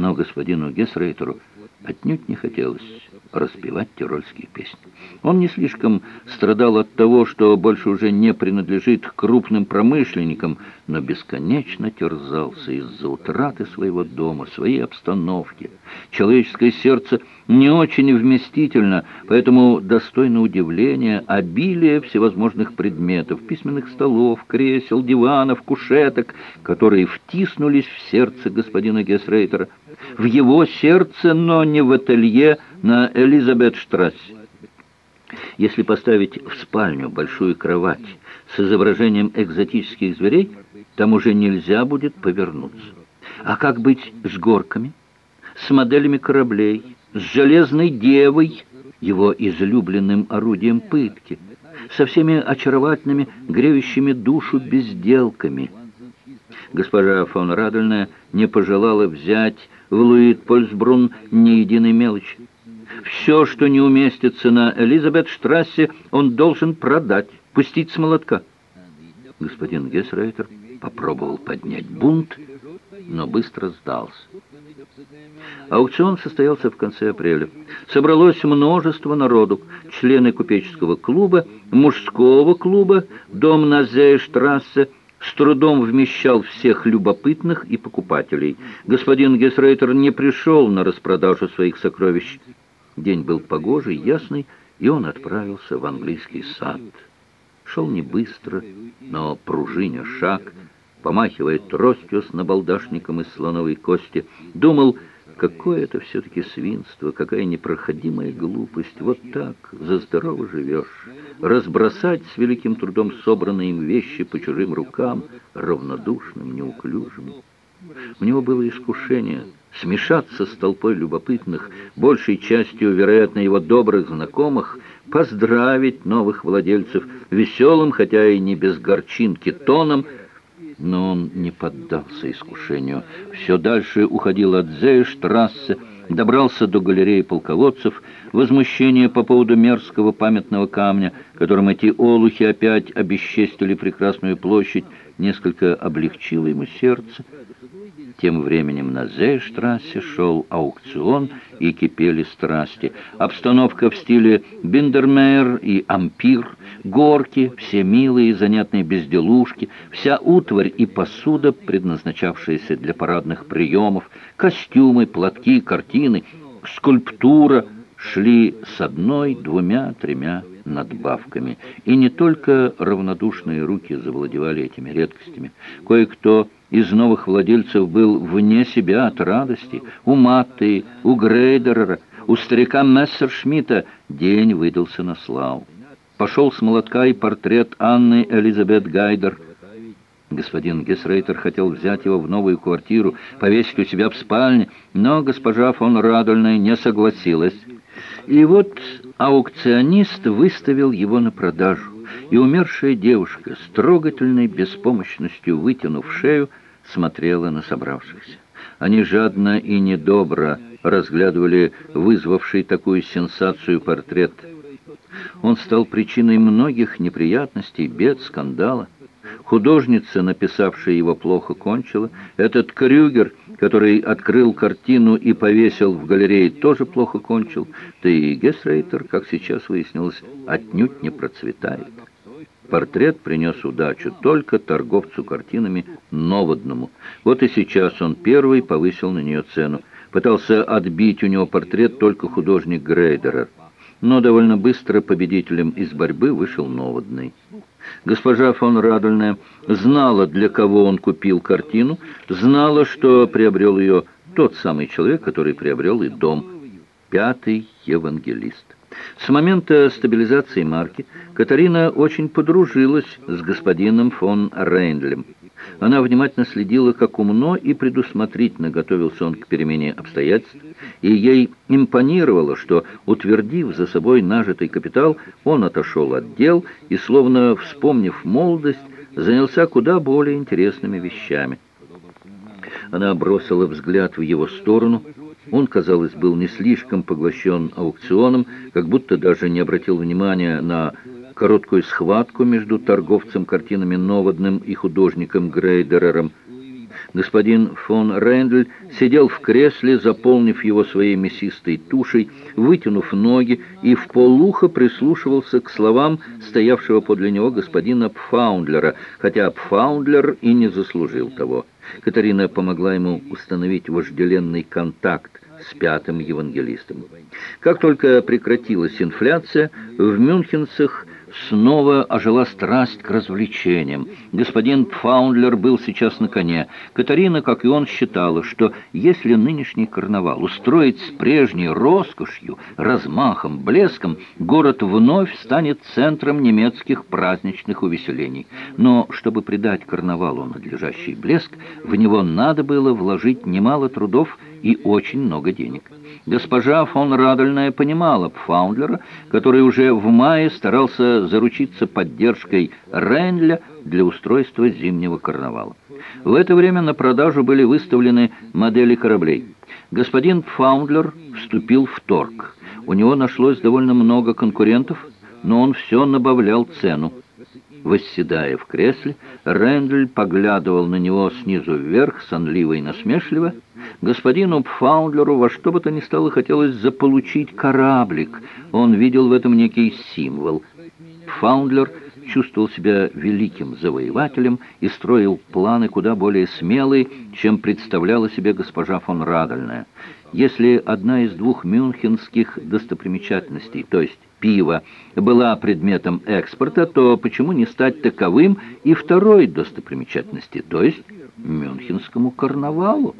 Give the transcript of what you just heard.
Но господину Гесрейтеру отнюдь не хотелось распевать тирольские песни. Он не слишком страдал от того, что больше уже не принадлежит крупным промышленникам, но бесконечно терзался из-за утраты своего дома, своей обстановки. Человеческое сердце не очень вместительно, поэтому достойно удивления обилие всевозможных предметов, письменных столов, кресел, диванов, кушеток, которые втиснулись в сердце господина Гесрейтера. В его сердце, но не в ателье на Элизабет-штрассе. Если поставить в спальню большую кровать с изображением экзотических зверей, там уже нельзя будет повернуться. А как быть с горками, с моделями кораблей, с железной девой, его излюбленным орудием пытки, со всеми очаровательными, греющими душу безделками? Госпожа фон Радольная не пожелала взять в Луит-Польсбрун ни единой мелочи. Все, что не уместится на Элизабет-штрассе, он должен продать, пустить с молотка. Господин Гесрейтер попробовал поднять бунт, но быстро сдался. Аукцион состоялся в конце апреля. Собралось множество народу, члены купеческого клуба, мужского клуба, дом на Зейштрассе, с трудом вмещал всех любопытных и покупателей. Господин Гесрейтер не пришел на распродажу своих сокровищ. День был погожий, ясный, и он отправился в английский сад. Шел не быстро, но пружиня шаг, помахивая тростью с набалдашником из слоновой кости, думал, какое это все-таки свинство, какая непроходимая глупость. Вот так, за здорово живешь. Разбросать с великим трудом собранные им вещи по чужим рукам, равнодушным, неуклюжим. У него было искушение смешаться с толпой любопытных, большей частью, вероятно, его добрых знакомых, поздравить новых владельцев веселым, хотя и не без горчинки, тоном, но он не поддался искушению. Все дальше уходил от Зейштрассе, добрался до галереи полководцев, возмущение по поводу мерзкого памятного камня, которым эти олухи опять обесчестили прекрасную площадь, несколько облегчило ему сердце. Тем временем на Зейштрассе шел аукцион и кипели страсти. Обстановка в стиле Биндермейер и Ампир, горки, все милые занятные безделушки, вся утварь и посуда, предназначавшаяся для парадных приемов, костюмы, платки, картины, скульптура шли с одной, двумя, тремя надбавками. И не только равнодушные руки завладевали этими редкостями. Кое-кто из новых владельцев был вне себя от радости. У Матты, у Грейдера, у старика Мессершмитта день выдался на славу. Пошел с молотка и портрет Анны Элизабет Гайдер. Господин Гесрейтер хотел взять его в новую квартиру, повесить у себя в спальне, но госпожа фон Радольная не согласилась. И вот аукционист выставил его на продажу, и умершая девушка с трогательной беспомощностью, вытянув шею, смотрела на собравшихся. Они жадно и недобро разглядывали вызвавший такую сенсацию портрет. Он стал причиной многих неприятностей, бед, скандала. Художница, написавшая его, плохо кончила. Этот Крюгер, который открыл картину и повесил в галерее, тоже плохо кончил. Да и Гесрейтер, как сейчас выяснилось, отнюдь не процветает. Портрет принес удачу только торговцу картинами Новодному. Вот и сейчас он первый повысил на нее цену. Пытался отбить у него портрет только художник Грейдерер. Но довольно быстро победителем из борьбы вышел Новодный. Госпожа фон Радольная знала, для кого он купил картину, знала, что приобрел ее тот самый человек, который приобрел и дом. Пятый евангелист. С момента стабилизации марки Катарина очень подружилась с господином фон Рейндлем. Она внимательно следила, как умно и предусмотрительно готовился он к перемене обстоятельств, и ей импонировало, что, утвердив за собой нажитый капитал, он отошел от дел и, словно вспомнив молодость, занялся куда более интересными вещами. Она бросила взгляд в его сторону. Он, казалось, был не слишком поглощен аукционом, как будто даже не обратил внимания на короткую схватку между торговцем картинами Новодным и художником Грейдерером. Господин фон Рендель сидел в кресле, заполнив его своей мясистой тушей, вытянув ноги и в полухо прислушивался к словам стоявшего подле него господина Пфаундлера, хотя Пфаундлер и не заслужил того. Катарина помогла ему установить вожделенный контакт с пятым евангелистом. Как только прекратилась инфляция, в Мюнхенцах Снова ожила страсть к развлечениям. Господин Пфаундлер был сейчас на коне. Катарина, как и он, считала, что если нынешний карнавал устроить с прежней роскошью, размахом, блеском, город вновь станет центром немецких праздничных увеселений. Но чтобы придать карнавалу надлежащий блеск, в него надо было вложить немало трудов и очень много денег. Госпожа фон Радольная понимала Пфаундлера, который уже в мае старался заручиться поддержкой Рейнля для устройства зимнего карнавала. В это время на продажу были выставлены модели кораблей. Господин Пфаундлер вступил в торг. У него нашлось довольно много конкурентов, но он все набавлял цену. Восседая в кресле, Рэндль поглядывал на него снизу вверх, сонливо и насмешливо. Господину Пфаундлеру во что бы то ни стало хотелось заполучить кораблик. Он видел в этом некий символ. Пфаундлер чувствовал себя великим завоевателем и строил планы куда более смелые, чем представляла себе госпожа фон Радольная. Если одна из двух мюнхенских достопримечательностей, то есть пива, была предметом экспорта, то почему не стать таковым и второй достопримечательности, то есть мюнхенскому карнавалу?